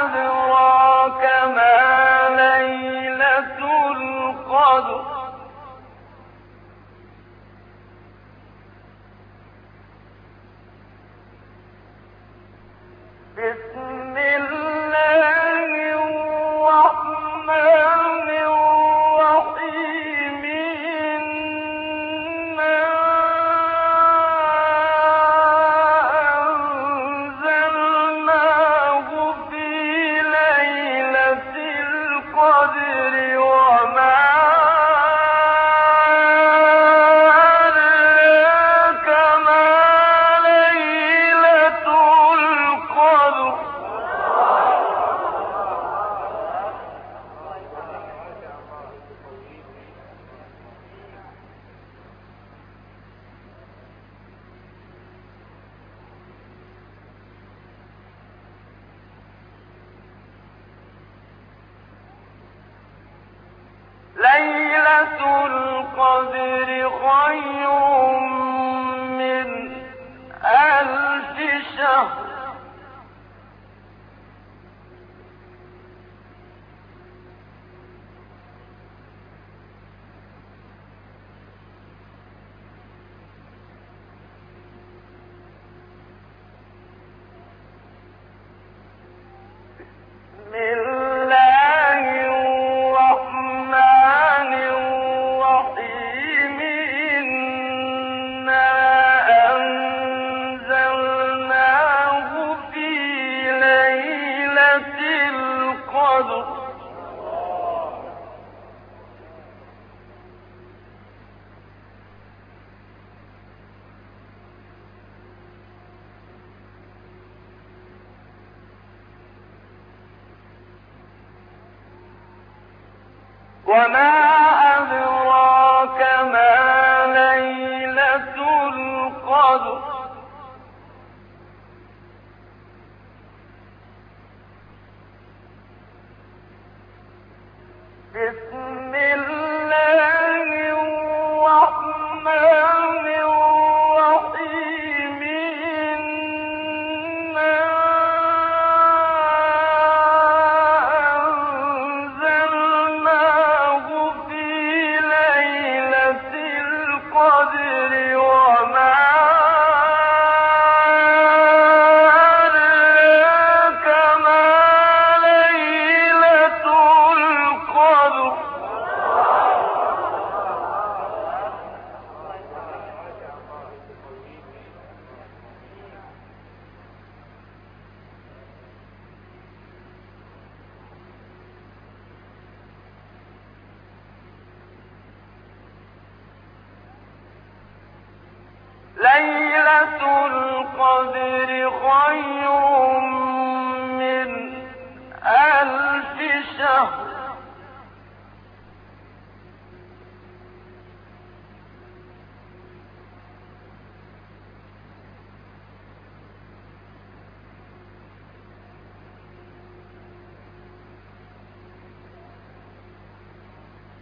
أدراك ما ليلة القدر Não. القدر وما أدراك ما ليلة القدر. بسم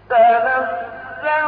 Then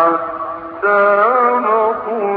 حتى نقول